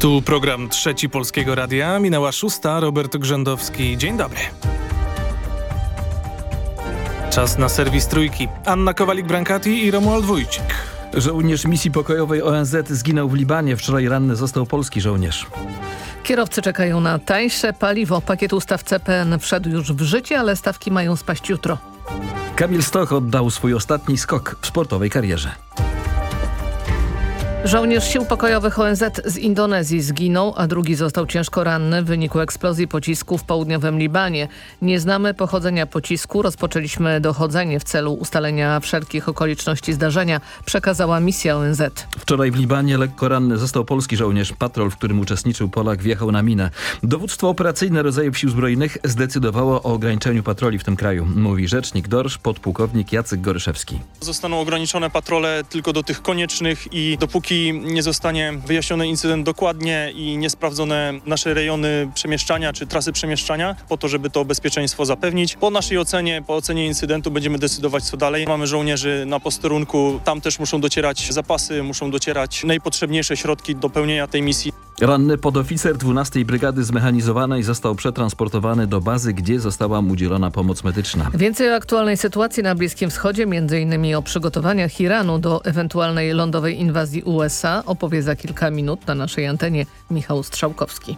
Tu program Trzeci Polskiego Radia. Minęła szósta. Robert Grzędowski. Dzień dobry. Czas na serwis Trójki. Anna Kowalik-Brankati i Romuald Wójcik. Żołnierz misji pokojowej ONZ zginął w Libanie. Wczoraj ranny został polski żołnierz. Kierowcy czekają na tańsze paliwo. Pakiet ustaw CPN wszedł już w życie, ale stawki mają spaść jutro. Kamil Stoch oddał swój ostatni skok w sportowej karierze. Żołnierz sił pokojowych ONZ z Indonezji zginął, a drugi został ciężko ranny w wyniku eksplozji pocisku w południowym Libanie. Nie znamy pochodzenia pocisku. Rozpoczęliśmy dochodzenie w celu ustalenia wszelkich okoliczności zdarzenia, przekazała misja ONZ. Wczoraj w Libanie lekko ranny został polski żołnierz. Patrol, w którym uczestniczył Polak, wjechał na minę. Dowództwo operacyjne rodzajów sił zbrojnych zdecydowało o ograniczeniu patroli w tym kraju, mówi rzecznik DORSZ, podpułkownik Jacek Goryszewski. Zostaną ograniczone patrole tylko do tych koniecznych i dopóki nie zostanie wyjaśniony incydent dokładnie i nie sprawdzone nasze rejony przemieszczania czy trasy przemieszczania po to, żeby to bezpieczeństwo zapewnić. Po naszej ocenie, po ocenie incydentu będziemy decydować co dalej. Mamy żołnierzy na posterunku, tam też muszą docierać zapasy, muszą docierać najpotrzebniejsze środki do pełnienia tej misji. Ranny podoficer 12 Brygady Zmechanizowanej został przetransportowany do bazy, gdzie została mu udzielona pomoc medyczna. Więcej o aktualnej sytuacji na Bliskim Wschodzie, m.in. o przygotowaniach Iranu do ewentualnej lądowej inwazji USA opowie za kilka minut na naszej antenie Michał Strzałkowski.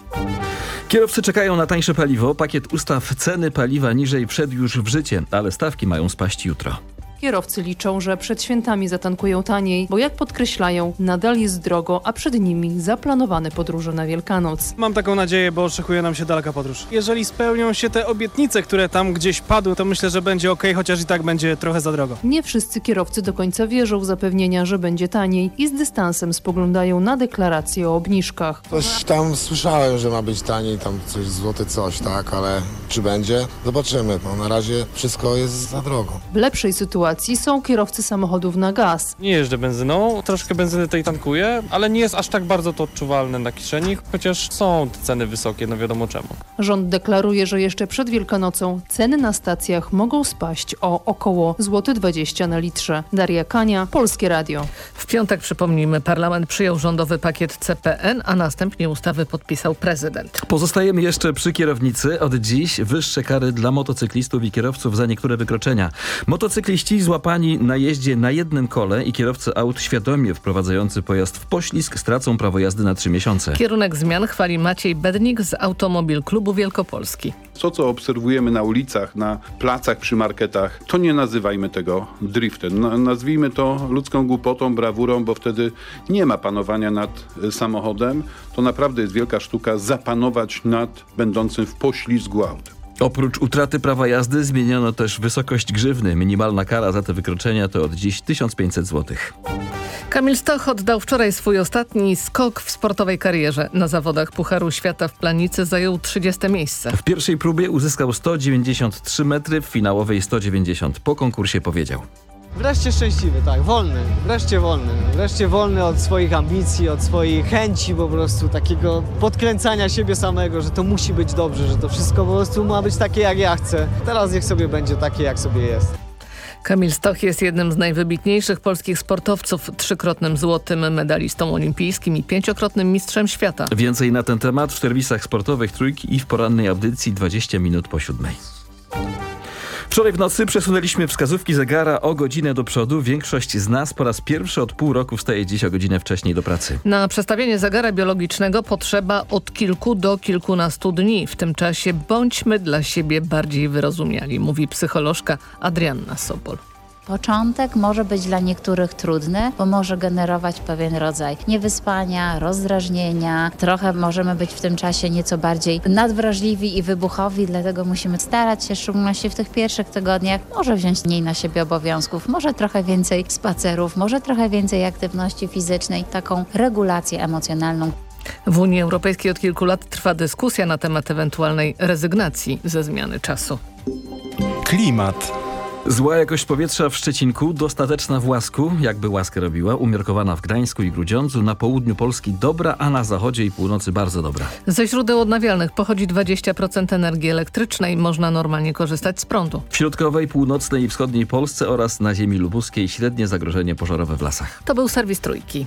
Kierowcy czekają na tańsze paliwo. Pakiet ustaw ceny paliwa niżej wszedł już w życie, ale stawki mają spaść jutro. Kierowcy liczą, że przed świętami zatankują taniej, bo jak podkreślają, nadal jest drogo, a przed nimi zaplanowane podróże na Wielkanoc. Mam taką nadzieję, bo oczekuje nam się daleka podróż. Jeżeli spełnią się te obietnice, które tam gdzieś padły, to myślę, że będzie ok, chociaż i tak będzie trochę za drogo. Nie wszyscy kierowcy do końca wierzą w zapewnienia, że będzie taniej i z dystansem spoglądają na deklaracje o obniżkach. Coś tam słyszałem, że ma być taniej, tam coś złote coś, tak, ale czy będzie? Zobaczymy. No, na razie wszystko jest za drogo. W lepszej sytuacji są kierowcy samochodów na gaz. Nie jeżdżę benzyną, troszkę benzyny tej tankuję, ale nie jest aż tak bardzo to odczuwalne na kieszeni, chociaż są te ceny wysokie, no wiadomo czemu. Rząd deklaruje, że jeszcze przed Wielkanocą ceny na stacjach mogą spaść o około złoty 20 na litrze. Daria Kania, Polskie Radio. W piątek, przypomnijmy, parlament przyjął rządowy pakiet CPN, a następnie ustawy podpisał prezydent. Pozostajemy jeszcze przy kierownicy. Od dziś wyższe kary dla motocyklistów i kierowców za niektóre wykroczenia. Motocykliści złapani na jeździe na jednym kole i kierowcy aut świadomie wprowadzający pojazd w poślizg stracą prawo jazdy na trzy miesiące. Kierunek zmian chwali Maciej Bednik z Automobil Klubu Wielkopolski. To, co obserwujemy na ulicach, na placach przy marketach, to nie nazywajmy tego driftem. Na, nazwijmy to ludzką głupotą, brawurą, bo wtedy nie ma panowania nad y, samochodem. To naprawdę jest wielka sztuka zapanować nad będącym w poślizgu autem. Oprócz utraty prawa jazdy zmieniono też wysokość grzywny. Minimalna kara za te wykroczenia to od dziś 1500 zł. Kamil Stoch oddał wczoraj swój ostatni skok w sportowej karierze. Na zawodach Pucharu Świata w Planicy zajął 30 miejsce. W pierwszej próbie uzyskał 193 metry, w finałowej 190. Po konkursie powiedział. Wreszcie szczęśliwy, tak, wolny, wreszcie wolny. Wreszcie wolny od swoich ambicji, od swojej chęci po prostu takiego podkręcania siebie samego, że to musi być dobrze, że to wszystko po prostu ma być takie jak ja chcę. Teraz niech sobie będzie takie jak sobie jest. Kamil Stoch jest jednym z najwybitniejszych polskich sportowców, trzykrotnym złotym medalistą olimpijskim i pięciokrotnym mistrzem świata. Więcej na ten temat w serwisach sportowych Trójki i w porannej audycji 20 minut po siódmej. Wczoraj w nocy przesunęliśmy wskazówki zegara o godzinę do przodu. Większość z nas po raz pierwszy od pół roku wstaje dziś o godzinę wcześniej do pracy. Na przestawienie zegara biologicznego potrzeba od kilku do kilkunastu dni. W tym czasie bądźmy dla siebie bardziej wyrozumiali, mówi psycholożka Adrianna Sobol. Początek może być dla niektórych trudny, bo może generować pewien rodzaj niewyspania, rozdrażnienia. Trochę możemy być w tym czasie nieco bardziej nadwrażliwi i wybuchowi, dlatego musimy starać się, w szczególności w tych pierwszych tygodniach, może wziąć mniej na siebie obowiązków, może trochę więcej spacerów, może trochę więcej aktywności fizycznej, taką regulację emocjonalną. W Unii Europejskiej od kilku lat trwa dyskusja na temat ewentualnej rezygnacji ze zmiany czasu. Klimat. Zła jakość powietrza w Szczecinku, dostateczna w Łasku, jakby łaskę robiła, umiarkowana w Gdańsku i Grudziądzu, na południu Polski dobra, a na zachodzie i północy bardzo dobra. Ze źródeł odnawialnych pochodzi 20% energii elektrycznej, można normalnie korzystać z prądu. W środkowej, północnej i wschodniej Polsce oraz na ziemi lubuskiej średnie zagrożenie pożarowe w lasach. To był serwis Trójki.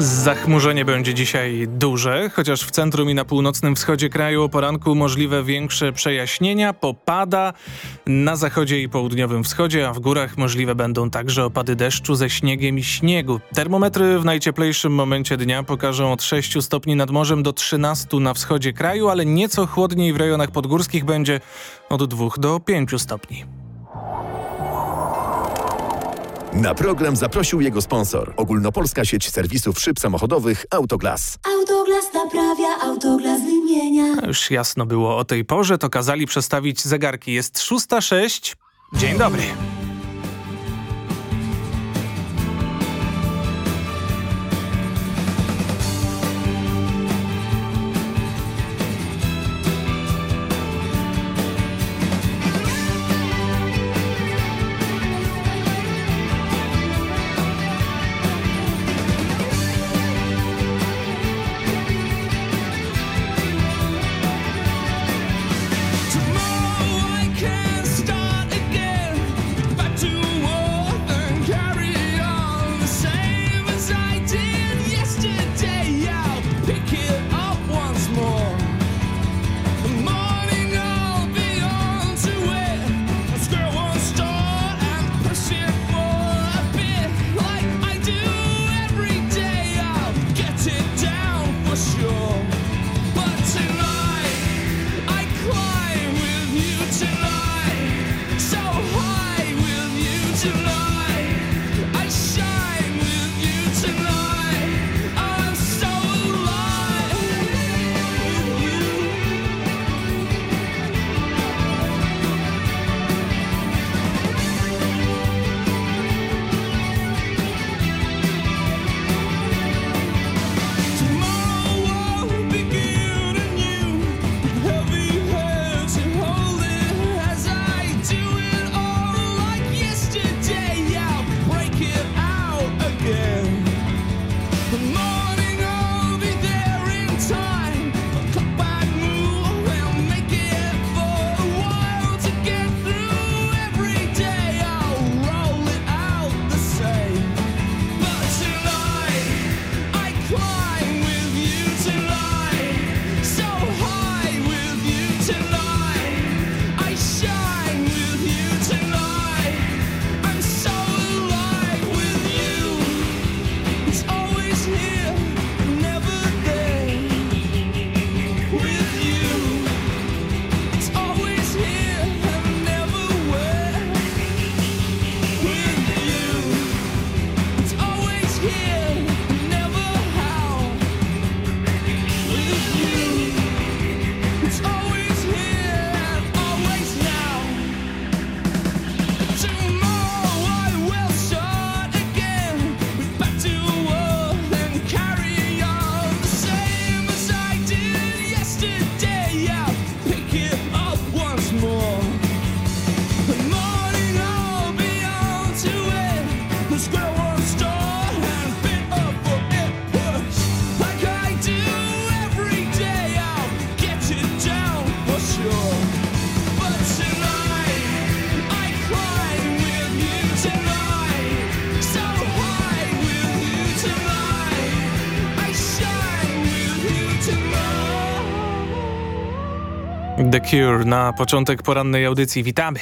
Zachmurzenie będzie dzisiaj duże, chociaż w centrum i na północnym wschodzie kraju o poranku możliwe większe przejaśnienia, popada na zachodzie i południowym wschodzie, a w górach możliwe będą także opady deszczu ze śniegiem i śniegu. Termometry w najcieplejszym momencie dnia pokażą od 6 stopni nad morzem do 13 na wschodzie kraju, ale nieco chłodniej w rejonach podgórskich będzie od 2 do 5 stopni. Na program zaprosił jego sponsor. Ogólnopolska sieć serwisów szyb samochodowych Autoglas. Autoglas naprawia, Autoglas wymienia. Już jasno było o tej porze, to kazali przestawić zegarki. Jest 6.06. Dzień dobry. Cure na początek porannej audycji. Witamy.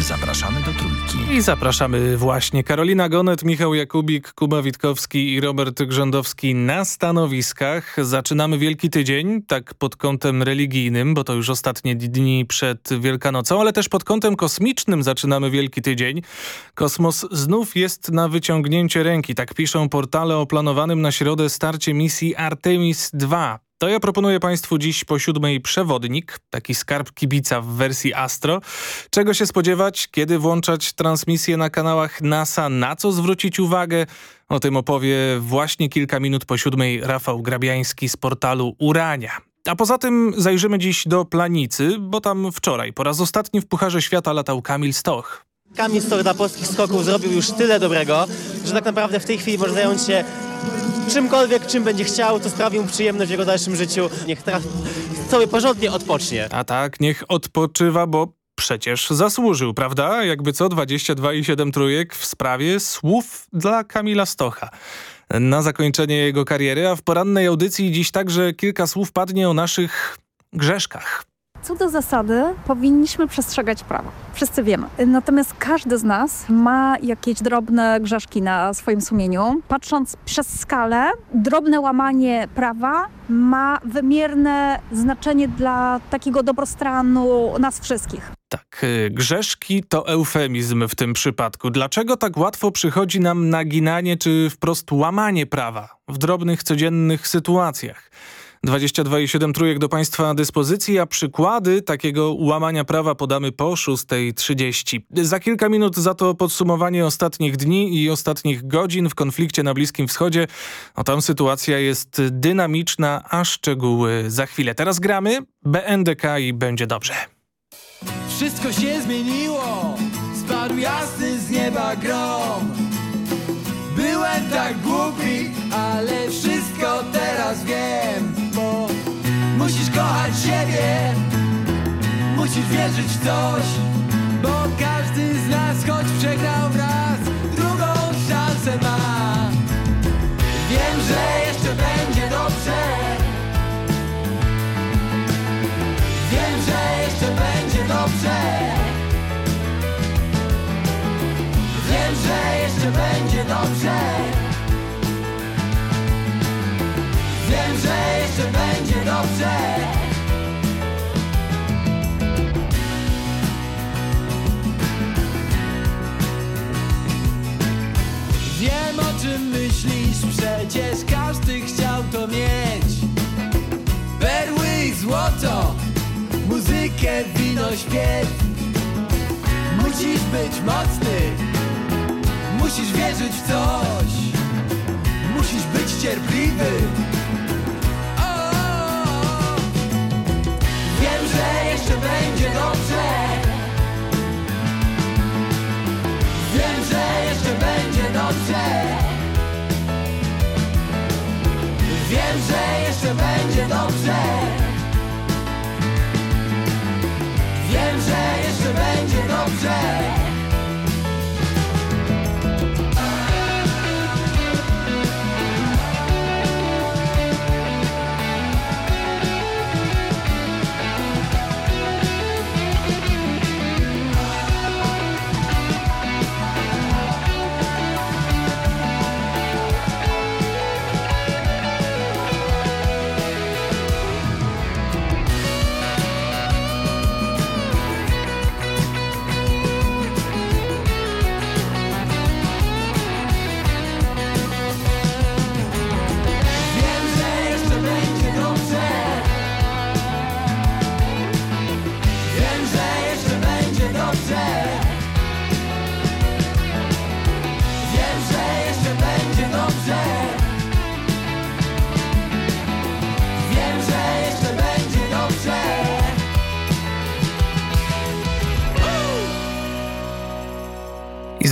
Zapraszamy do Trójki. I zapraszamy właśnie Karolina Gonet, Michał Jakubik, Kuba Witkowski i Robert Grzędowski na stanowiskach. Zaczynamy Wielki Tydzień, tak pod kątem religijnym, bo to już ostatnie dni przed Wielkanocą, ale też pod kątem kosmicznym zaczynamy Wielki Tydzień. Kosmos znów jest na wyciągnięcie ręki, tak piszą portale o planowanym na środę starcie misji Artemis II. To ja proponuję Państwu dziś po siódmej przewodnik, taki skarb kibica w wersji Astro. Czego się spodziewać, kiedy włączać transmisję na kanałach NASA, na co zwrócić uwagę? O tym opowie właśnie kilka minut po siódmej Rafał Grabiański z portalu Urania. A poza tym zajrzymy dziś do Planicy, bo tam wczoraj po raz ostatni w Pucharze Świata latał Kamil Stoch. Kamil Storda polskich skoków zrobił już tyle dobrego, że tak naprawdę w tej chwili może zająć się czymkolwiek, czym będzie chciał, to sprawi mu przyjemność w jego dalszym życiu. Niech teraz sobie porządnie odpocznie. A tak, niech odpoczywa, bo przecież zasłużył, prawda? Jakby co 22,7 trójek w sprawie słów dla Kamila Stocha. Na zakończenie jego kariery, a w porannej audycji dziś także kilka słów padnie o naszych grzeszkach. Co do zasady powinniśmy przestrzegać prawa. Wszyscy wiemy. Natomiast każdy z nas ma jakieś drobne grzeszki na swoim sumieniu. Patrząc przez skalę, drobne łamanie prawa ma wymierne znaczenie dla takiego dobrostanu nas wszystkich. Tak, y, grzeszki to eufemizm w tym przypadku. Dlaczego tak łatwo przychodzi nam naginanie czy wprost łamanie prawa w drobnych, codziennych sytuacjach? 22,7 trójek do Państwa dyspozycji, a przykłady takiego łamania prawa podamy po 6.30. Za kilka minut za to podsumowanie ostatnich dni i ostatnich godzin w konflikcie na Bliskim Wschodzie. O tam sytuacja jest dynamiczna, a szczegóły za chwilę. Teraz gramy BNDK i będzie dobrze. Wszystko się zmieniło, spadł jasny z nieba grom. Byłem tak głupi, ale wszystko teraz wiem, musisz kochać siebie, musisz wierzyć w coś, bo każdy z nas, choć przegrał raz, drugą szansę ma. Wiem, że jeszcze będzie dobrze. Wiem, że jeszcze będzie dobrze. Wiem, że jeszcze będzie dobrze. Wiem, że jeszcze będzie. Wiem o czym myślisz, przecież każdy chciał to mieć. Perły i złoto, muzykę, wino, śpiew. Musisz być mocny, musisz wierzyć w coś, musisz być cierpliwy. Że jeszcze będzie dobrze. Wiem, że jeszcze będzie dobrze. Wiem, że jeszcze będzie dobrze. Wiem, że jeszcze będzie dobrze.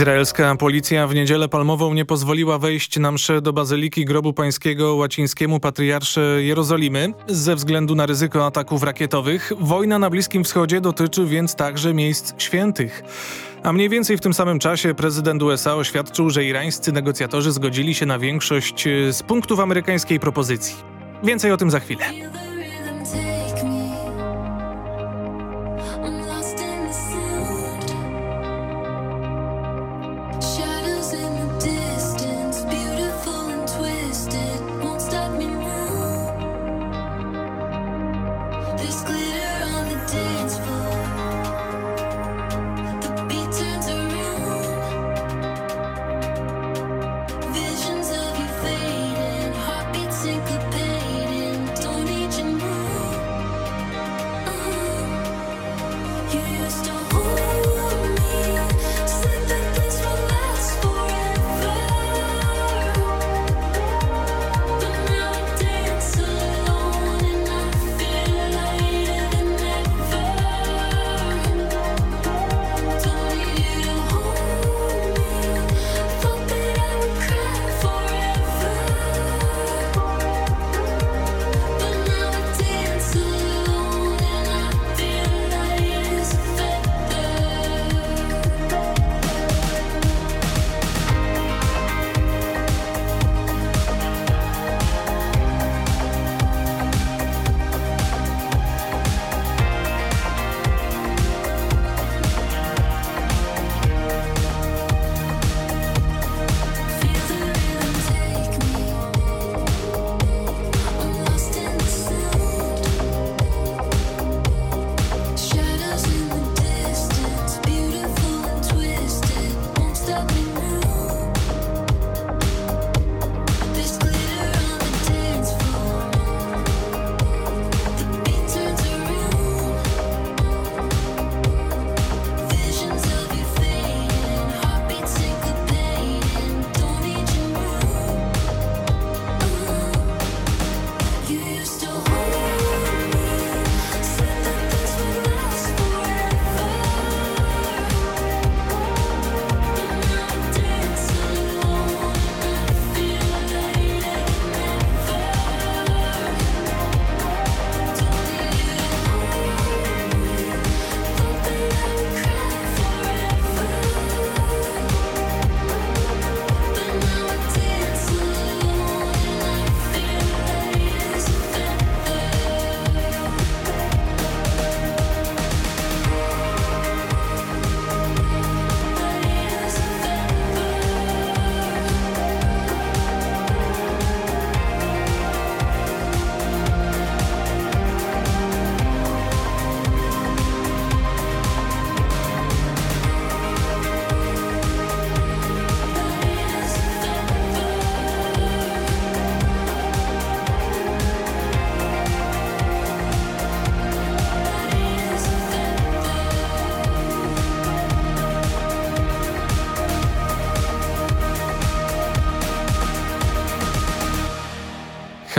Izraelska policja w niedzielę palmową nie pozwoliła wejść na mszę do Bazyliki Grobu Pańskiego łacińskiemu patriarsze Jerozolimy ze względu na ryzyko ataków rakietowych. Wojna na Bliskim Wschodzie dotyczy więc także miejsc świętych. A mniej więcej w tym samym czasie prezydent USA oświadczył, że irańscy negocjatorzy zgodzili się na większość z punktów amerykańskiej propozycji. Więcej o tym za chwilę.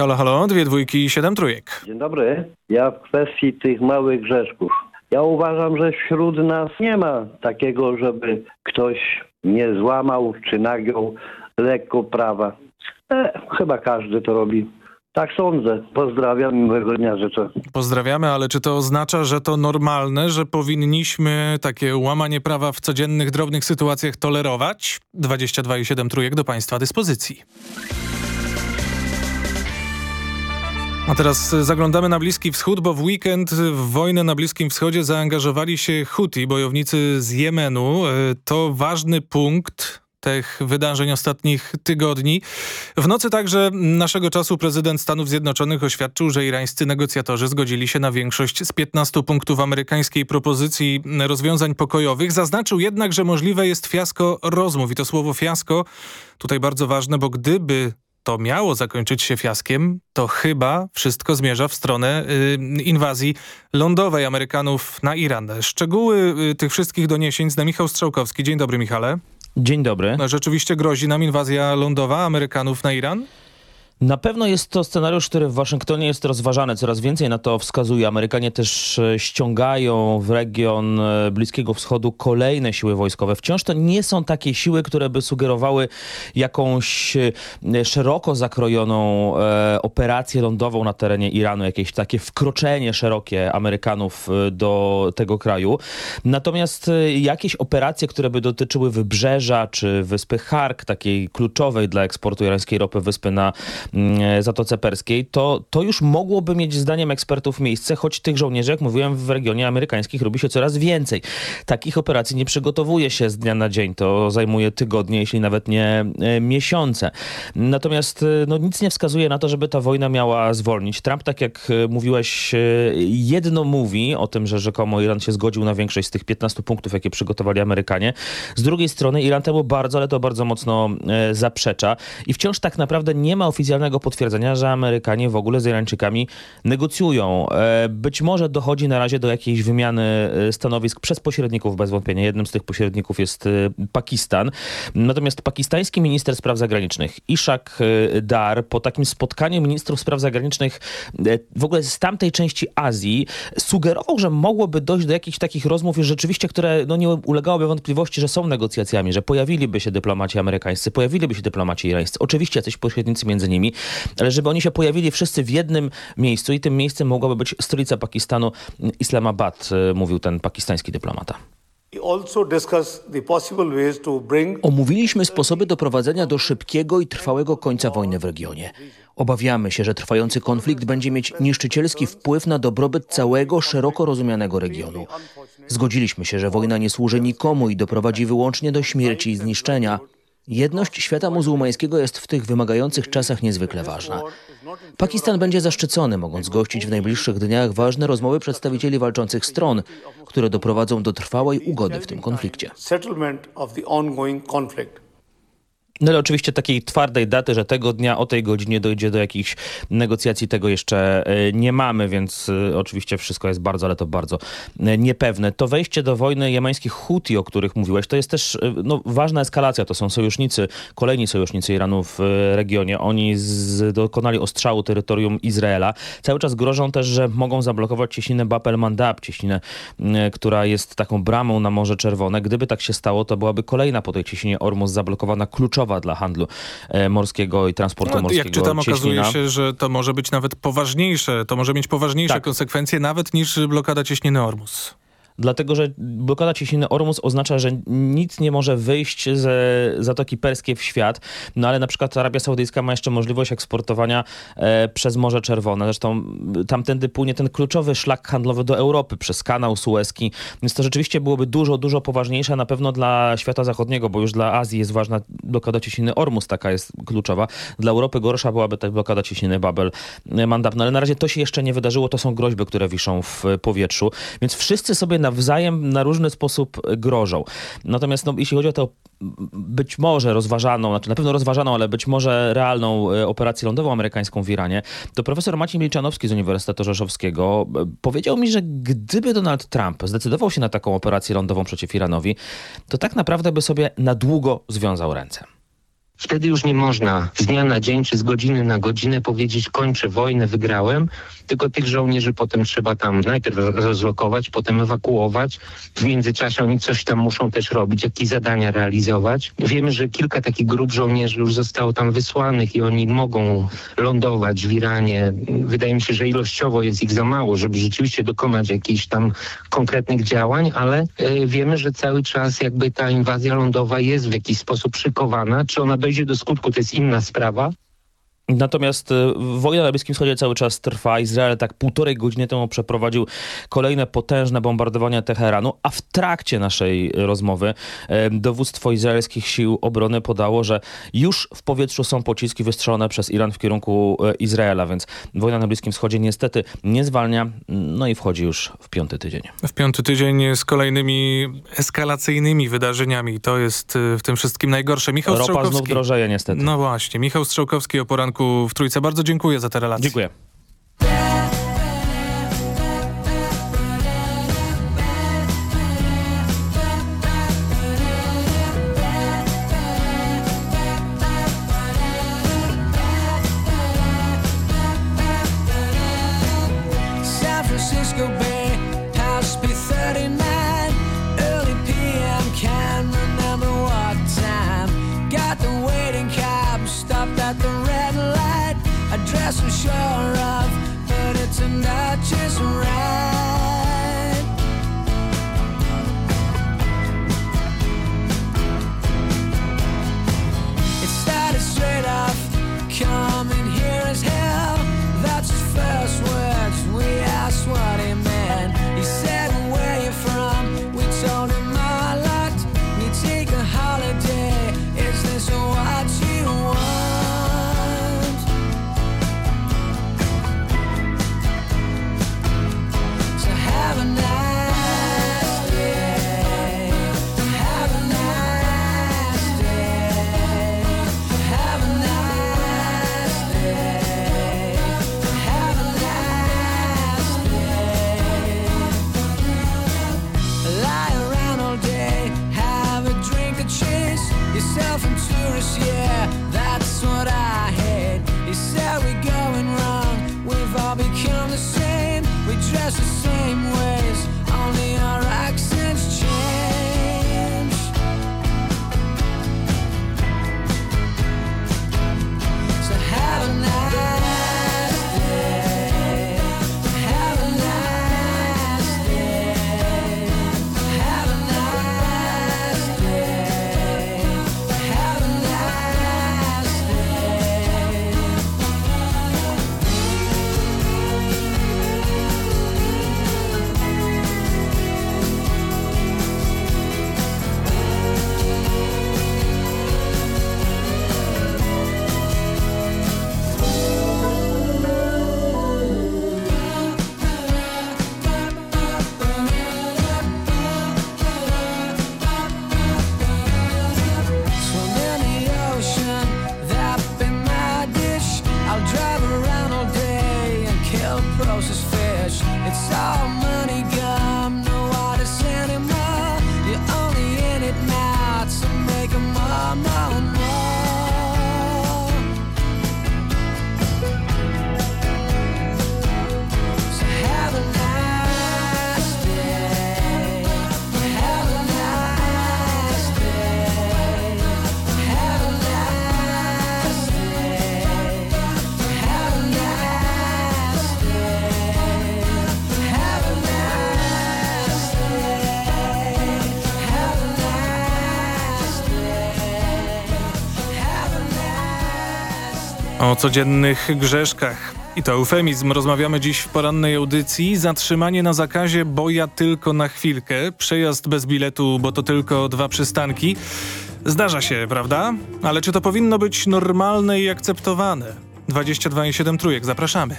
Halo, halo, dwie dwójki i siedem trójek. Dzień dobry. Ja w kwestii tych małych grzeszków. Ja uważam, że wśród nas nie ma takiego, żeby ktoś nie złamał czy nagiął lekko prawa. E, chyba każdy to robi. Tak sądzę. Pozdrawiam, miłego dnia życzę. Pozdrawiamy, ale czy to oznacza, że to normalne, że powinniśmy takie łamanie prawa w codziennych, drobnych sytuacjach tolerować? 22 i 7 trójek do Państwa dyspozycji. A teraz zaglądamy na Bliski Wschód, bo w weekend w wojnę na Bliskim Wschodzie zaangażowali się Huti, bojownicy z Jemenu. E, To ważny punkt tych wydarzeń ostatnich tygodni. W nocy także naszego czasu prezydent Stanów Zjednoczonych oświadczył, że irańscy negocjatorzy zgodzili się na większość z 15 punktów amerykańskiej propozycji rozwiązań pokojowych. Zaznaczył jednak, że możliwe jest fiasko rozmów i to słowo fiasko tutaj bardzo ważne, bo gdyby to miało zakończyć się fiaskiem, to chyba wszystko zmierza w stronę y, inwazji lądowej Amerykanów na Iran. Szczegóły y, tych wszystkich doniesień zna Michał Strzałkowski. Dzień dobry, Michale. Dzień dobry. Rzeczywiście grozi nam inwazja lądowa Amerykanów na Iran? Na pewno jest to scenariusz, który w Waszyngtonie jest rozważany. Coraz więcej na to wskazuje. Amerykanie też e, ściągają w region e, Bliskiego Wschodu kolejne siły wojskowe. Wciąż to nie są takie siły, które by sugerowały jakąś e, szeroko zakrojoną operację lądową na terenie Iranu, jakieś takie wkroczenie szerokie Amerykanów do tego kraju. Natomiast jakieś operacje, które by dotyczyły wybrzeża czy wyspy Hark, takiej kluczowej dla eksportu irańskiej ropy wyspy na Zatoce Perskiej, to, to już mogłoby mieć zdaniem ekspertów miejsce, choć tych żołnierzy, jak mówiłem, w regionie amerykańskich robi się coraz więcej. Takich operacji nie przygotowuje się z dnia na dzień. To zajmuje tygodnie, jeśli nawet nie e, miesiące. Natomiast e, no, nic nie wskazuje na to, żeby ta wojna miała zwolnić. Trump, tak jak e, mówiłeś, e, jedno mówi o tym, że rzekomo Iran się zgodził na większość z tych 15 punktów, jakie przygotowali Amerykanie. Z drugiej strony Iran temu bardzo, ale to bardzo mocno e, zaprzecza. I wciąż tak naprawdę nie ma oficjalnego potwierdzenia, że Amerykanie w ogóle z Irańczykami negocjują. E, Być może dochodzi na razie do jakiejś wymiany e, stanowisk przez pośredników bez wątpienia. Jednym z tych pośredników jest e, Pakistan. Natomiast pakistański minister spraw zagranicznych Ishak Dar po takim spotkaniu ministrów spraw zagranicznych w ogóle z tamtej części Azji sugerował, że mogłoby dojść do jakichś takich rozmów już rzeczywiście, które no, nie ulegałoby wątpliwości, że są negocjacjami, że pojawiliby się dyplomaci amerykańscy, pojawiliby się dyplomaci irańscy. Oczywiście jacyś pośrednicy między nimi, ale żeby oni się pojawili wszyscy w jednym miejscu i tym miejscem mogłaby być stolica Pakistanu, Islamabad, e, mówił ten pakistański dyplomata. Omówiliśmy sposoby doprowadzenia do szybkiego i trwałego końca wojny w regionie. Obawiamy się, że trwający konflikt będzie mieć niszczycielski wpływ na dobrobyt całego szeroko rozumianego regionu. Zgodziliśmy się, że wojna nie służy nikomu i doprowadzi wyłącznie do śmierci i zniszczenia. Jedność świata muzułmańskiego jest w tych wymagających czasach niezwykle ważna. Pakistan będzie zaszczycony, mogąc gościć w najbliższych dniach ważne rozmowy przedstawicieli walczących stron, które doprowadzą do trwałej ugody w tym konflikcie. No ale oczywiście takiej twardej daty, że tego dnia o tej godzinie dojdzie do jakichś negocjacji, tego jeszcze e, nie mamy, więc e, oczywiście wszystko jest bardzo, ale to bardzo e, niepewne. To wejście do wojny jemańskich Huti, o których mówiłeś, to jest też no, ważna eskalacja. To są sojusznicy, kolejni sojusznicy Iranu w regionie. Oni z, dokonali ostrzału terytorium Izraela. Cały czas grożą też, że mogą zablokować cieśninę Bab el-Mandab, cieśninę, która jest taką bramą na Morze Czerwone. Gdyby tak się stało, to byłaby kolejna po tej cieśninie Ormus zablokowana, kluczowa dla handlu e, morskiego i transportu No, morskiego jak czytam, okazuje cieśnina. się, że to może być nawet poważniejsze, to może mieć poważniejsze Tak. konsekwencje nawet niż blokada cieśniny Ormus. Dlatego, że blokada cieśniny Ormus oznacza, że nic nie może wyjść ze Zatoki Perskiej w świat. No ale na przykład Arabia Saudyjska ma jeszcze możliwość eksportowania e, przez Morze Czerwone. Zresztą tamtędy płynie ten kluczowy szlak handlowy do Europy przez kanał Suezki. Więc to rzeczywiście byłoby dużo, dużo poważniejsze na pewno dla świata zachodniego, bo już dla Azji jest ważna blokada cieśniny Ormus, taka jest kluczowa. Dla Europy gorsza byłaby ta blokada cieśniny Babel e, Mandab. No ale na razie to się jeszcze nie wydarzyło. To są groźby, które wiszą w e, powietrzu. Więc wszyscy sobie nawzajem na różny sposób grożą. Natomiast no, jeśli chodzi o tę być może rozważaną, znaczy na pewno rozważaną, ale być może realną e, operację lądową amerykańską w Iranie, to profesor Maciej Milczanowski z Uniwersytetu Rzeszowskiego e, powiedział mi, że gdyby Donald Trump zdecydował się na taką operację lądową przeciw Iranowi, to tak naprawdę by sobie na długo związał ręce. Wtedy już nie można z dnia na dzień czy z godziny na godzinę powiedzieć kończę wojnę, wygrałem, tylko tych żołnierzy potem trzeba tam najpierw rozlokować, potem ewakuować. W międzyczasie oni coś tam muszą też robić, jakieś zadania realizować. Wiemy, że kilka takich grup żołnierzy już zostało tam wysłanych i oni mogą lądować w Iranie. Wydaje mi się, że ilościowo jest ich za mało, żeby rzeczywiście dokonać jakichś tam konkretnych działań, ale y, wiemy, że cały czas jakby ta inwazja lądowa jest w jakiś sposób szykowana. Czy ona do skutku, to jest inna sprawa. Natomiast e, wojna na Bliskim Wschodzie cały czas trwa. Izrael tak półtorej godziny temu przeprowadził kolejne potężne bombardowania Teheranu, a w trakcie naszej rozmowy e, dowództwo izraelskich sił obrony podało, że już w powietrzu są pociski wystrzelone przez Iran w kierunku e, Izraela, więc wojna na Bliskim Wschodzie niestety nie zwalnia, no i wchodzi już w piąty tydzień. W piąty tydzień z kolejnymi eskalacyjnymi wydarzeniami. To jest y, w tym wszystkim najgorsze. Michał Ropa Strzałkowski. znów drożeje niestety. No właśnie. Michał Strzałkowski o poranku w Trójce. Bardzo dziękuję za te relacje. Dziękuję. O codziennych grzeszkach. I to eufemizm. Rozmawiamy dziś w porannej audycji. Zatrzymanie na zakazie, bo ja tylko na chwilkę. Przejazd bez biletu, bo to tylko dwa przystanki. Zdarza się, prawda? Ale czy to powinno być normalne i akceptowane? 22,7 trójek, zapraszamy.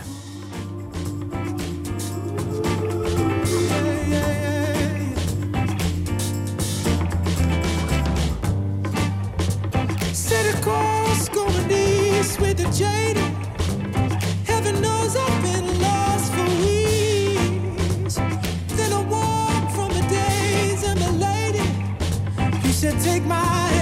Take my hand,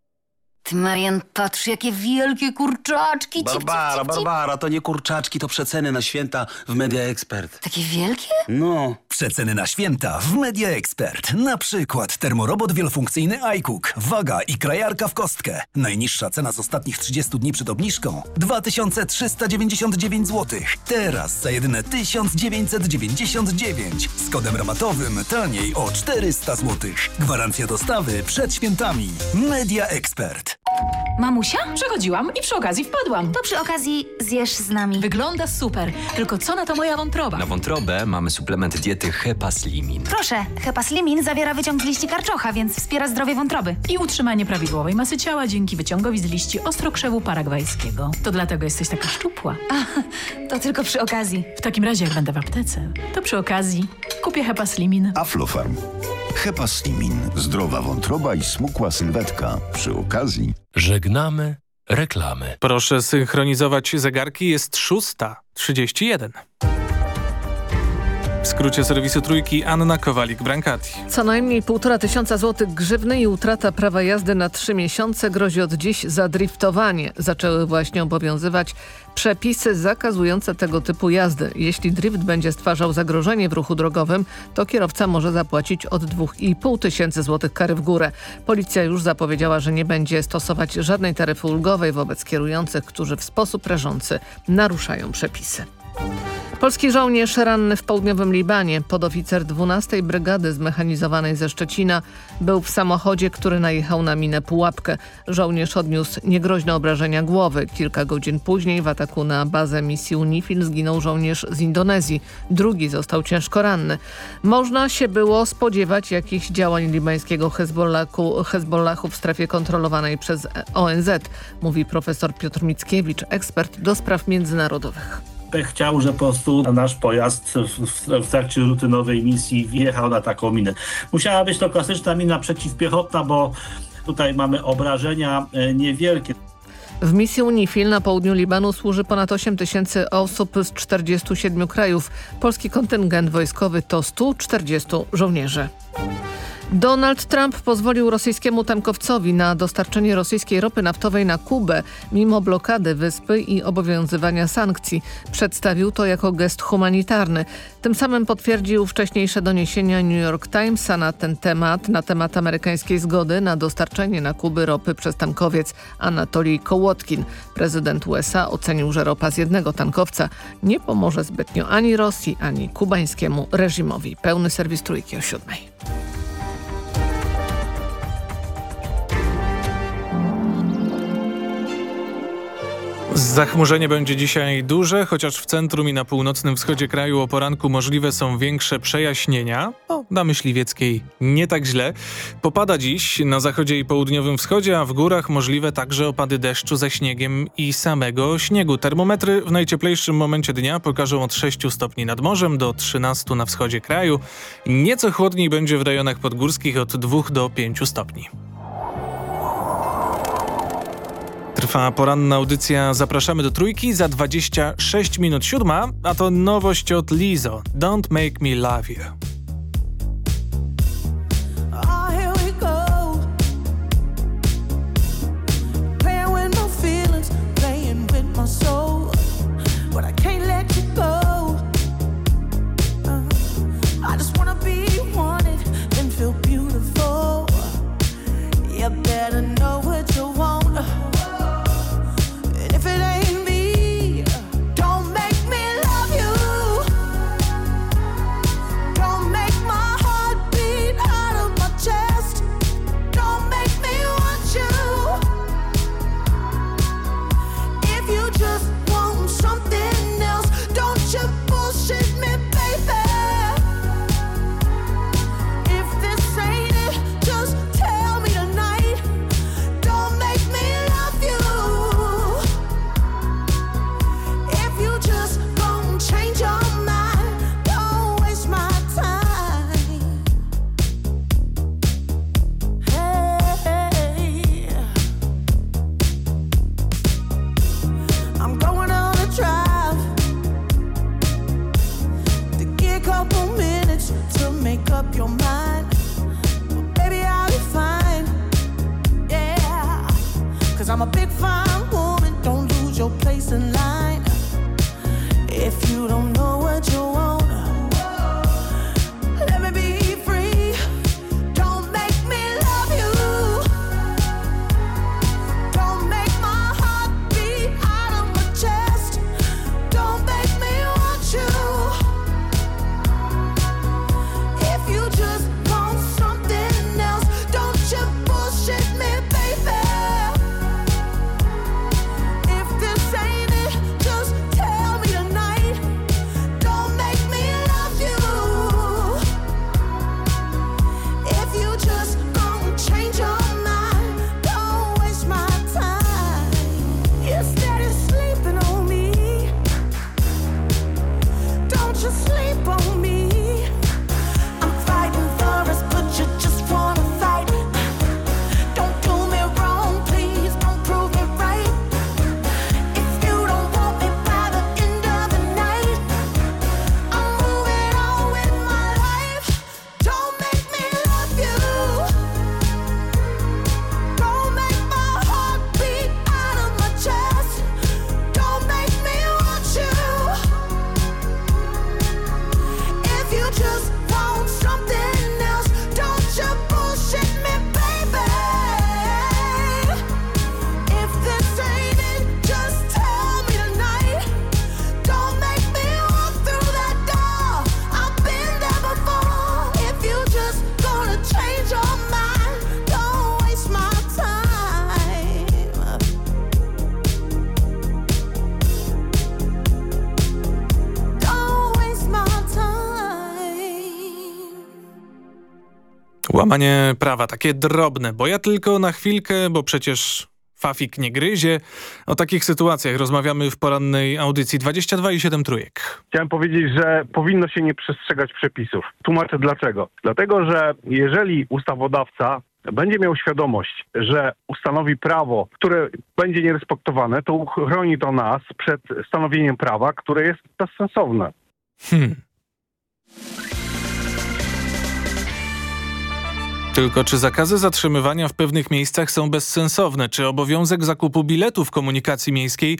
Ty, Marian, patrz, jakie wielkie kurczaczki. Cip, cip, Barbara, cip, cip. Barbara, to nie kurczaczki, to przeceny na święta w Media Expert. Takie wielkie? No. Przeceny na święta w Media Expert. Na przykład termorobot wielofunkcyjny iCook. Waga i krajarka w kostkę. Najniższa cena z ostatnich 30 dni przed obniżką 2399 zł. Teraz za jedyne 1999. Z kodem rabatowym taniej o 400 zł. Gwarancja dostawy przed świętami. Media Expert. it. Mamusia? Przechodziłam i przy okazji wpadłam. To przy okazji zjesz z nami. Wygląda super, tylko co na to moja wątroba? Na wątrobę mamy suplement diety Hepaslimin. Proszę, Hepaslimin zawiera wyciąg z liści karczocha, więc wspiera zdrowie wątroby. I utrzymanie prawidłowej masy ciała dzięki wyciągowi z liści ostrokrzewu paragwajskiego. To dlatego jesteś taka szczupła. A, to tylko przy okazji. W takim razie, jak będę w aptece, to przy okazji kupię Hepaslimin. Aflofarm. Hepaslimin. Zdrowa wątroba i smukła sylwetka. Przy okazji Żegnamy reklamy. Proszę synchronizować zegarki, jest 6.31. W skrócie serwisu Trójki Anna Kowalik-Brankati. Co najmniej półtora tysiąca złotych grzywny i utrata prawa jazdy na trzy miesiące grozi od dziś za driftowanie. Zaczęły właśnie obowiązywać przepisy zakazujące tego typu jazdy. Jeśli drift będzie stwarzał zagrożenie w ruchu drogowym, to kierowca może zapłacić od 2,5 tysięcy złotych kary w górę. Policja już zapowiedziała, że nie będzie stosować żadnej taryfy ulgowej wobec kierujących, którzy w sposób rażący naruszają przepisy. Polski żołnierz ranny w południowym Libanie, podoficer 12 Brygady Zmechanizowanej ze Szczecina, był w samochodzie, który najechał na minę pułapkę. Żołnierz odniósł niegroźne obrażenia głowy. Kilka godzin później w ataku na bazę misji UNIFIL zginął żołnierz z Indonezji. Drugi został ciężko ranny. Można się było spodziewać jakichś działań libańskiego Hezbollahu, w strefie kontrolowanej przez ONZ, mówi profesor Piotr Mickiewicz, ekspert do spraw międzynarodowych chciał, że po prostu nasz pojazd w, w, w, trakcie rutynowej misji wjechał na taką minę. Musiała być to klasyczna mina przeciwpiechotna, bo tutaj mamy obrażenia e, niewielkie. W misji UNIFIL na południu Libanu służy ponad 8 tysięcy osób z 47 krajów. Polski kontyngent wojskowy to 140 żołnierzy. Donald Trump pozwolił rosyjskiemu tankowcowi na dostarczenie rosyjskiej ropy naftowej na Kubę, mimo blokady wyspy i obowiązywania sankcji. Przedstawił to jako gest humanitarny. Tym samym potwierdził wcześniejsze doniesienia New York Timesa na ten temat, na temat amerykańskiej zgody na dostarczenie na Kuby ropy przez tankowiec Anatolij Kołotkin. Prezydent USA ocenił, że ropa z jednego tankowca nie pomoże zbytnio ani Rosji, ani kubańskiemu reżimowi. Pełny serwis trójki o siódmej. Zachmurzenie będzie dzisiaj duże, chociaż w centrum i na północnym wschodzie kraju o poranku możliwe są większe przejaśnienia. O, na Myśliwieckiej nie tak źle. Popada dziś na zachodzie i południowym wschodzie, a w górach możliwe także opady deszczu ze śniegiem i samego śniegu. Termometry w najcieplejszym momencie dnia pokażą od 6 stopni nad morzem do 13 na wschodzie kraju. Nieco chłodniej będzie w rejonach podgórskich od 2 do 5 stopni. Trwa poranna audycja Zapraszamy do Trójki za 26 minut siódma, a to nowość od Lizo. Don't make me love you. I'm a big fine woman. Don't lose your place in line. Łamanie prawa, takie drobne, bo ja tylko na chwilkę, bo przecież Fafik nie gryzie. O takich sytuacjach rozmawiamy w porannej audycji 22 i 7 trójek. Chciałem powiedzieć, że powinno się nie przestrzegać przepisów. Tłumaczę dlaczego. Dlatego, że jeżeli ustawodawca będzie miał świadomość, że ustanowi prawo, które będzie nierespektowane, to uchroni to nas przed stanowieniem prawa, które jest bezsensowne. Hmm. Tylko czy zakazy zatrzymywania w pewnych miejscach są bezsensowne? Czy obowiązek zakupu biletu w komunikacji miejskiej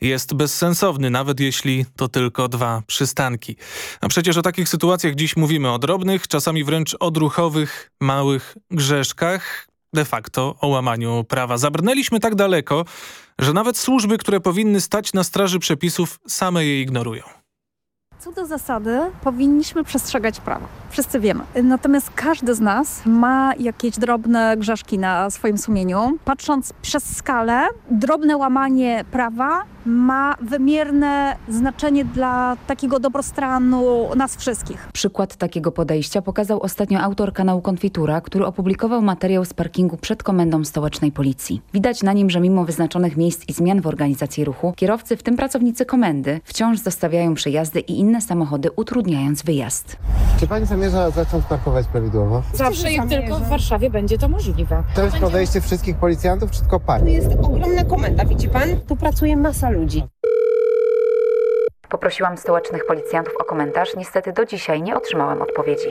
jest bezsensowny, nawet jeśli to tylko dwa przystanki? A przecież o takich sytuacjach dziś mówimy o drobnych, czasami wręcz odruchowych, małych grzeszkach, de facto o łamaniu prawa. Zabrnęliśmy tak daleko, że nawet służby, które powinny stać na straży przepisów, same je ignorują. Co do zasady, powinniśmy przestrzegać prawa. Wszyscy wiemy. Natomiast każdy z nas ma jakieś drobne grzeszki na swoim sumieniu. Patrząc przez skalę, drobne łamanie prawa ma wymierne znaczenie dla takiego dobrostanu nas wszystkich. Przykład takiego podejścia pokazał ostatnio autor kanału Konfitura, który opublikował materiał z parkingu przed komendą stołecznej policji. Widać na nim, że mimo wyznaczonych miejsc i zmian w organizacji ruchu, kierowcy, w tym pracownicy komendy, wciąż zostawiają przejazdy i inne samochody, utrudniając wyjazd. Czy pani zamierza zacząć parkować prawidłowo? Zawsze jak tylko w Warszawie będzie to możliwe. To jest podejście wszystkich policjantów, czy tylko pani? Tu jest ogromna komenda, widzi pan? Tu pracuje masa ludzi. Poprosiłam stołecznych policjantów o komentarz, niestety do dzisiaj nie otrzymałam odpowiedzi.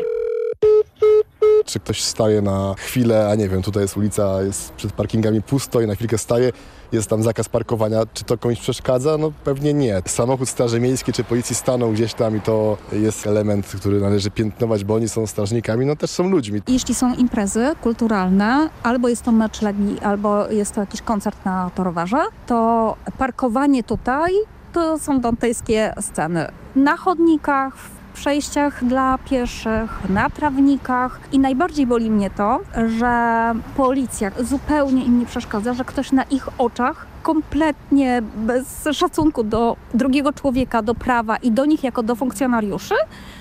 Czy ktoś staje na chwilę, a nie wiem, tutaj jest ulica, jest przed parkingami pusto i na chwilkę staje, jest tam zakaz parkowania. Czy to komuś przeszkadza? No pewnie nie. Samochód Straży Miejskiej czy Policji stanął gdzieś tam i to jest element, który należy piętnować, bo oni są strażnikami, no też są ludźmi. Jeśli są imprezy kulturalne, albo jest to mecz Legii, albo jest to jakiś koncert na Torowarze, to parkowanie tutaj to są dantejskie sceny. Na chodnikach, w przejściach dla pieszych, na trawnikach. I najbardziej boli mnie to, że policja zupełnie im nie przeszkadza, że ktoś na ich oczach kompletnie bez szacunku do drugiego człowieka, do prawa i do nich jako do funkcjonariuszy,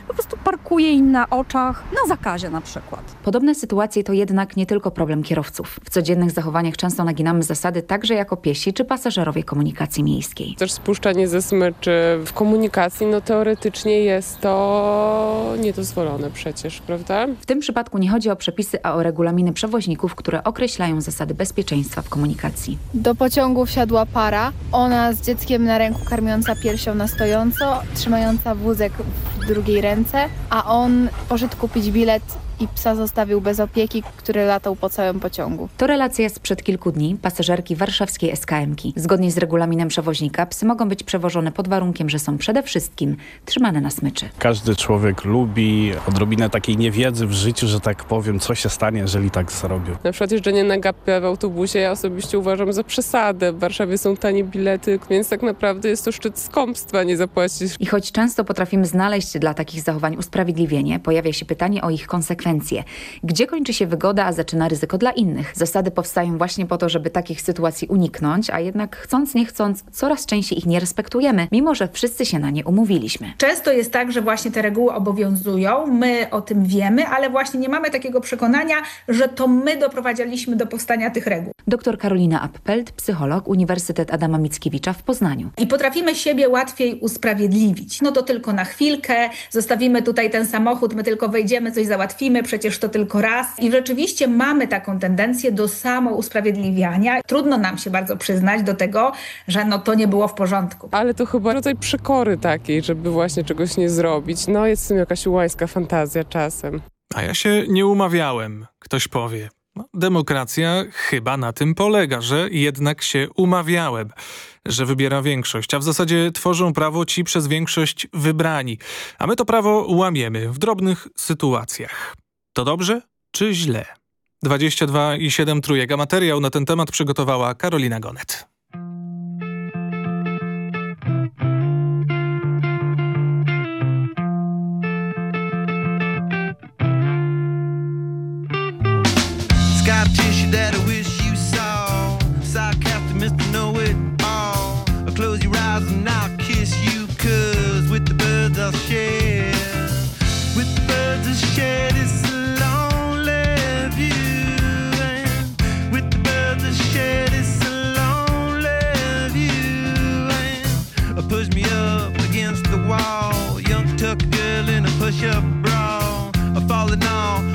po prostu parkuje im na oczach, na zakazie na przykład. Podobne sytuacje to jednak nie tylko problem kierowców. W codziennych zachowaniach często naginamy zasady także jako piesi czy pasażerowie komunikacji miejskiej. Też spuszczanie ze smyczy w komunikacji, no teoretycznie jest to niedozwolone przecież, prawda? W tym przypadku nie chodzi o przepisy, a o regulaminy przewoźników, które określają zasady bezpieczeństwa w komunikacji. Do pociągu wsiadła para, ona z dzieckiem na ręku karmiąca piersią na stojąco, trzymająca wózek w drugiej ręce, a on poszedł kupić bilet i psa zostawił bez opieki, który latał po całym pociągu. To relacja sprzed kilku dni pasażerki warszawskiej SKM-ki. Zgodnie z regulaminem przewoźnika psy mogą być przewożone pod warunkiem, że są przede wszystkim trzymane na smyczy. Każdy człowiek lubi odrobinę takiej niewiedzy w życiu, że tak powiem, co się stanie, jeżeli tak zrobił. Na przykład jeżdżenie na gapę w autobusie ja osobiście uważam za przesadę. W Warszawie są tanie bilety, więc tak naprawdę jest to szczyt skąpstwa nie zapłacić. I choć często potrafimy znaleźć dla takich zachowań usprawiedliwienie, pojawia się pytanie o ich konsekwencje. Gdzie kończy się wygoda, a zaczyna ryzyko dla innych? Zasady powstają właśnie po to, żeby takich sytuacji uniknąć, a jednak chcąc nie chcąc, coraz częściej ich nie respektujemy, mimo że wszyscy się na nie umówiliśmy. Często jest tak, że właśnie te reguły obowiązują, my o tym wiemy, ale właśnie nie mamy takiego przekonania, że to my doprowadziliśmy do powstania tych reguł. Doktor Karolina Appelt, psycholog, Uniwersytet Adama Mickiewicza w Poznaniu. I potrafimy siebie łatwiej usprawiedliwić. No to tylko na chwilkę, zostawimy tutaj ten samochód, my tylko wejdziemy, coś załatwimy, przecież to tylko raz. I rzeczywiście mamy taką tendencję do samousprawiedliwiania. Trudno nam się bardzo przyznać do tego, że no to nie było w porządku. Ale to chyba rodzaj przekory takiej, żeby właśnie czegoś nie zrobić. No jest w tym jakaś łańska fantazja czasem. A ja się nie umawiałem, ktoś powie. No, demokracja chyba na tym polega, że jednak się umawiałem, że wybiera większość, a w zasadzie tworzą prawo ci przez większość wybrani. A my to prawo łamiemy w drobnych sytuacjach. To dobrze czy źle? 22 i 7 trójek, a materiał na ten temat przygotowała Karolina Gonet. Tissue push up bra. I'm falling all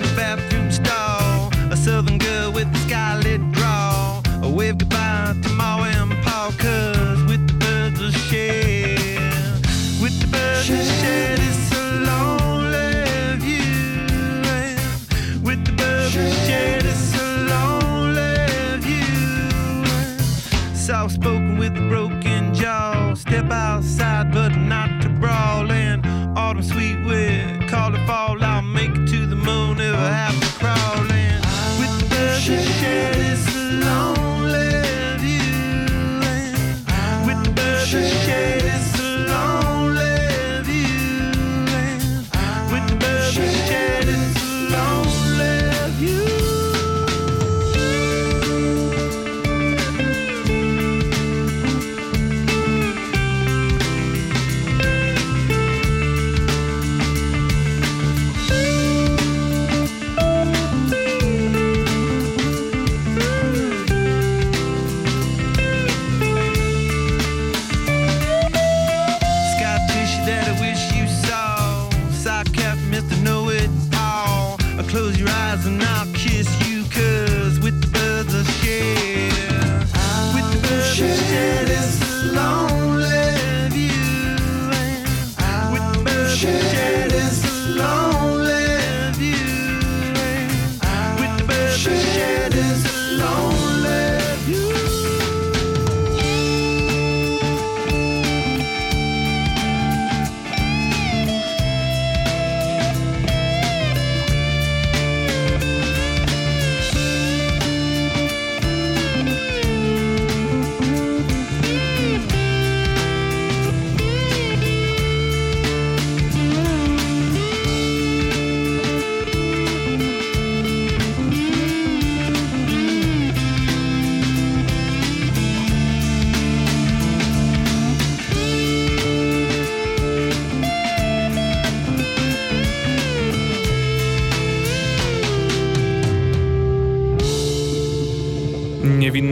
in the bathroom.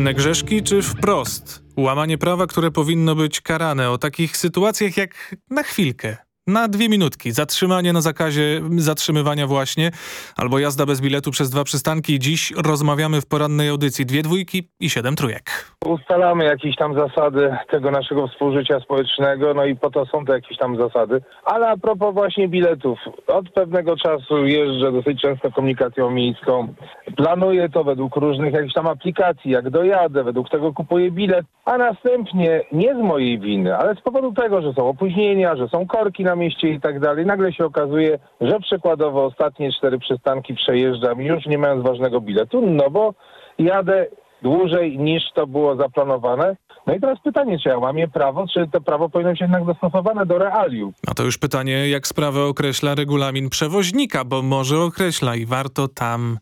Niewinne grzeszki czy wprost? Łamanie prawa, które powinno być karane. O takich sytuacjach jak na chwilkę, na dwie minutki, zatrzymanie na zakazie zatrzymywania właśnie, albo jazda bez biletu przez dwa przystanki. Dziś rozmawiamy w porannej audycji. Dwie dwójki i siedem trójek. ustalamy jakieś tam zasady tego naszego współżycia społecznego, no i po to są te jakieś tam zasady. Ale a propos właśnie biletów, od pewnego czasu jeżdżę dosyć często komunikacją miejską. Planuję to według różnych jakichś tam aplikacji, jak dojadę, według tego kupuję bilet, a następnie nie z mojej winy, ale z powodu tego, że są opóźnienia, że są korki na mieście i tak dalej, nagle się okazuje, że przykładowo ostatnie cztery przystanki przejeżdżam już nie mając ważnego biletu, no bo jadę dłużej niż to było zaplanowane. No i teraz pytanie, czy ja łamię prawo, czy to prawo powinno być jednak dostosowane do realiów? No to już pytanie, jak sprawę określa regulamin przewoźnika, bo może określa i warto tam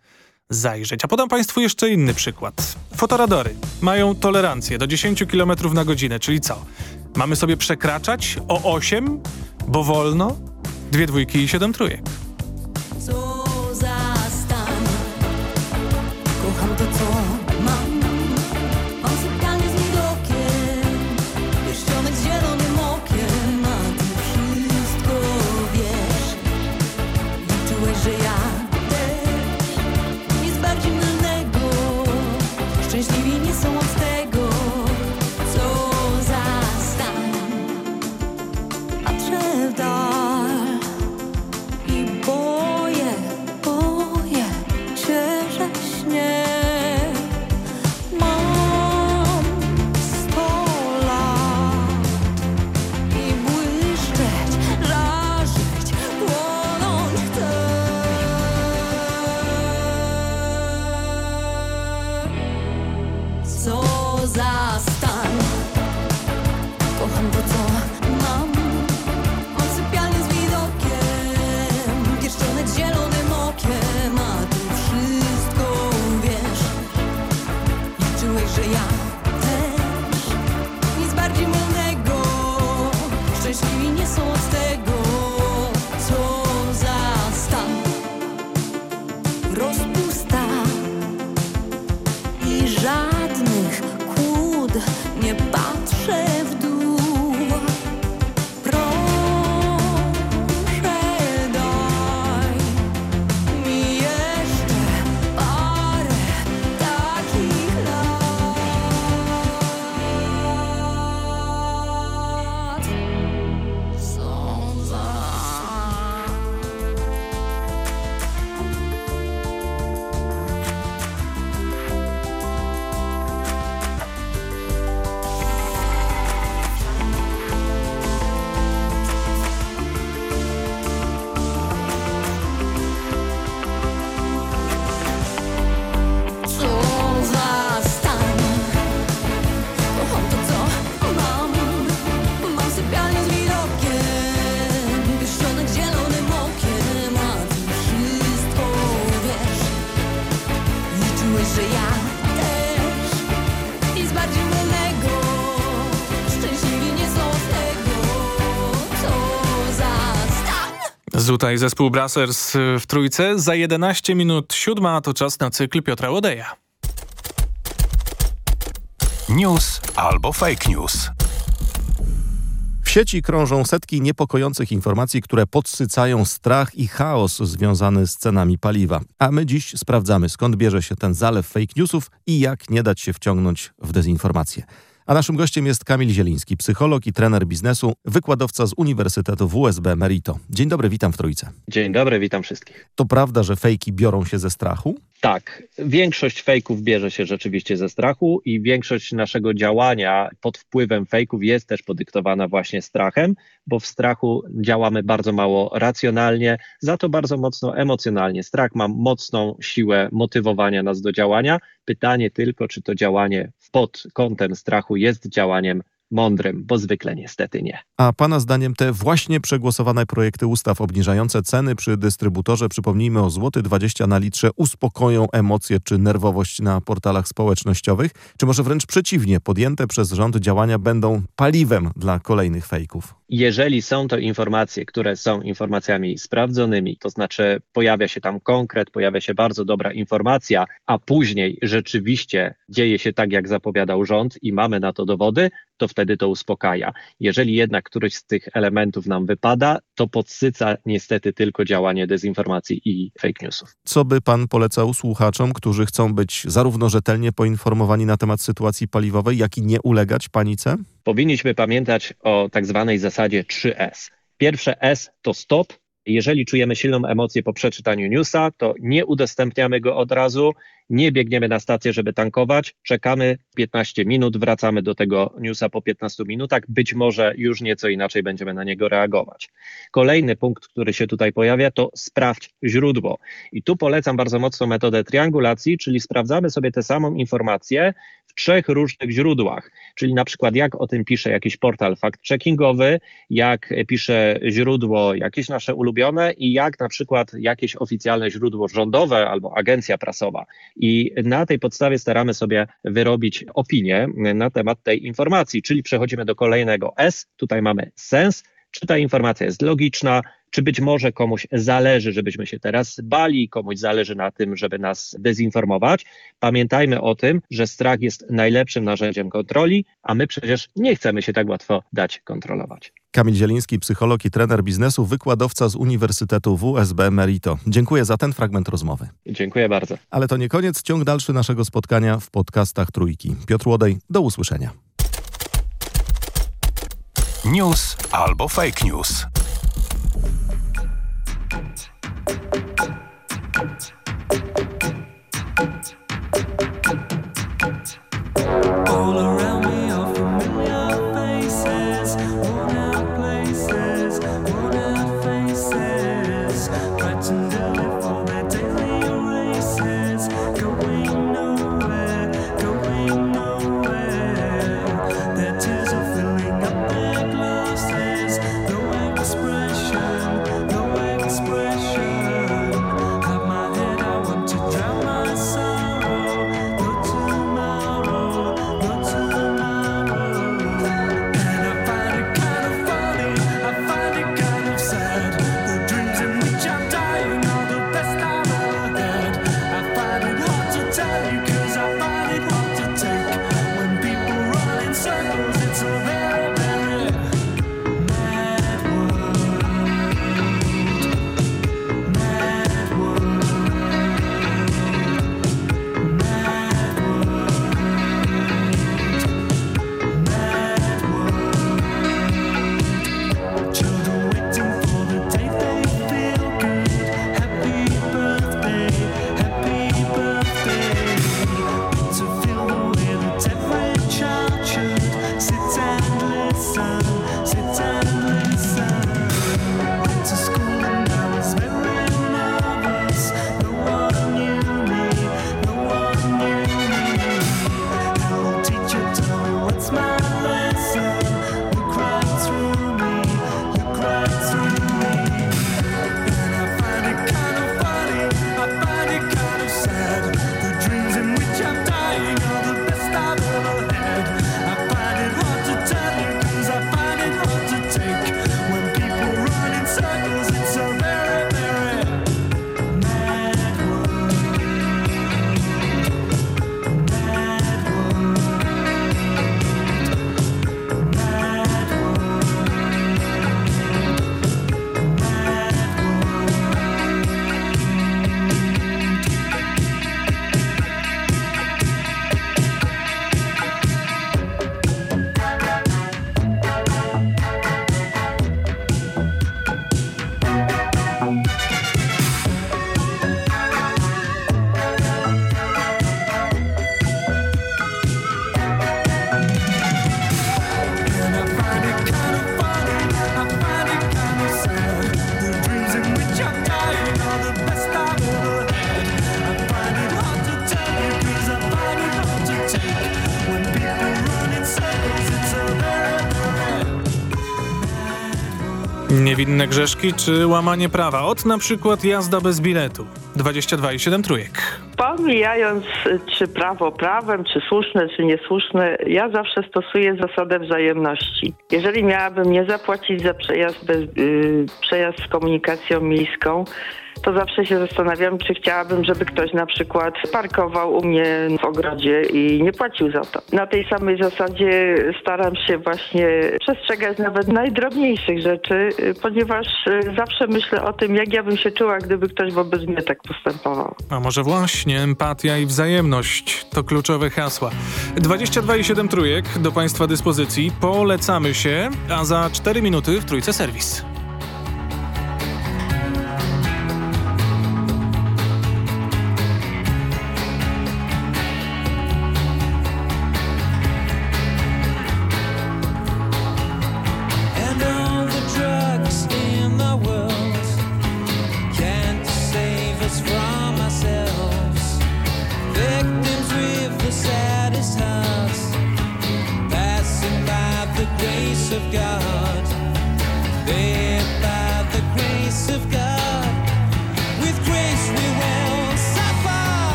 zajrzeć. A podam Państwu jeszcze inny przykład. Fotoradory mają tolerancję do 10 km na godzinę, czyli co? Mamy sobie przekraczać o 8, bo wolno? Dwie dwójki i siedem trójek. Zuta i zespół Brassers w trójce. Za 11 minut siódma to czas na cykl Piotra Łodeja. News albo fake news. W sieci krążą setki niepokojących informacji, które podsycają strach i chaos związany z cenami paliwa. A my dziś sprawdzamy, skąd bierze się ten zalew fake newsów i jak nie dać się wciągnąć w dezinformację. A naszym gościem jest Kamil Zieliński, psycholog i trener biznesu, wykładowca z Uniwersytetu WSB Merito. Dzień dobry, witam w Trójce. Dzień dobry, witam wszystkich. To prawda, że fejki biorą się ze strachu? Tak, większość fejków bierze się rzeczywiście ze strachu i większość naszego działania pod wpływem fejków jest też podyktowana właśnie strachem, bo w strachu działamy bardzo mało racjonalnie, za to bardzo mocno emocjonalnie. Strach ma mocną siłę motywowania nas do działania. Pytanie tylko, czy to działanie pod kątem strachu jest działaniem mądrym, bo zwykle niestety nie. A Pana zdaniem te właśnie przegłosowane projekty ustaw obniżające ceny przy dystrybutorze, przypomnijmy o złoty 20 na litrze, uspokoją emocje czy nerwowość na portalach społecznościowych? Czy może wręcz przeciwnie, podjęte przez rząd działania będą paliwem dla kolejnych fejków? Jeżeli są to informacje, które są informacjami sprawdzonymi, to znaczy pojawia się tam konkret, pojawia się bardzo dobra informacja, a później rzeczywiście dzieje się tak, jak zapowiadał rząd i mamy na to dowody, to wtedy to uspokaja. Jeżeli jednak któryś z tych elementów nam wypada, to podsyca niestety tylko działanie dezinformacji i fake newsów. Co by pan polecał słuchaczom, którzy chcą być zarówno rzetelnie poinformowani na temat sytuacji paliwowej, jak i nie ulegać panice? Powinniśmy pamiętać o tak zwanej zasadzie 3S. Pierwsze S to stop, jeżeli czujemy silną emocję po przeczytaniu newsa, to nie udostępniamy go od razu, nie biegniemy na stację, żeby tankować, czekamy 15 minut, wracamy do tego newsa po 15 minutach, być może już nieco inaczej będziemy na niego reagować. Kolejny punkt, który się tutaj pojawia, to sprawdź źródło. I tu polecam bardzo mocno metodę triangulacji, czyli sprawdzamy sobie tę samą informację w trzech różnych źródłach, czyli na przykład jak o tym pisze jakiś portal fact-checkingowy, jak pisze źródło jakieś nasze ulubione i jak na przykład jakieś oficjalne źródło rządowe albo agencja prasowa. I na tej podstawie staramy sobie wyrobić opinię na temat tej informacji, czyli przechodzimy do kolejnego S. Tutaj mamy sens, czy ta informacja jest logiczna, czy być może komuś zależy, żebyśmy się teraz bali, komuś zależy na tym, żeby nas dezinformować. Pamiętajmy o tym, że strach jest najlepszym narzędziem kontroli, a my przecież nie chcemy się tak łatwo dać kontrolować. Kamil Zieliński, psycholog i trener biznesu, wykładowca z Uniwersytetu WSB Merito. Dziękuję za ten fragment rozmowy. Dziękuję bardzo. Ale to nie koniec, ciąg dalszy naszego spotkania w podcastach Trójki. Piotr Łodej, do usłyszenia. News albo fake news. the same. Grzeszki czy łamanie prawa? Od na przykład jazda bez biletu. 22 i 7 trójek. Pomijając, czy prawo prawem, czy słuszne, czy niesłuszne, ja zawsze stosuję zasadę wzajemności. Jeżeli miałabym nie zapłacić za przejazd, bez, yy, przejazd z komunikacją miejską, to zawsze się zastanawiam, czy chciałabym, żeby ktoś na przykład parkował u mnie w ogrodzie i nie płacił za to. Na tej samej zasadzie staram się właśnie przestrzegać nawet najdrobniejszych rzeczy, y, ponieważ y, zawsze myślę o tym, jak ja bym się czuła, gdyby ktoś wobec mnie tak postępował. A może właśnie empatia i wzajemność to kluczowe hasła. 22 i 7 trójek do Państwa dyspozycji. Polecamy się, a za 4 minuty w Trójce Serwis.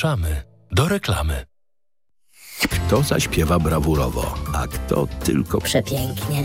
Zapraszamy do reklamy. Kto zaśpiewa brawurowo, a kto tylko przepięknie.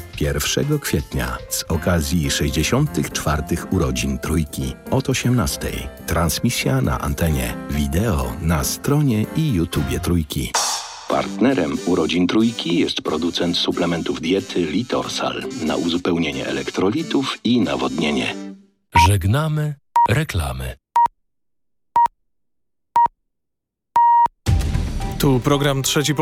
1 kwietnia z okazji 64. urodzin Trójki od 18. Transmisja na antenie, wideo na stronie i YouTubie Trójki. Partnerem urodzin Trójki jest producent suplementów diety Litorsal na uzupełnienie elektrolitów i nawodnienie. Żegnamy reklamy. Tu program Trzeci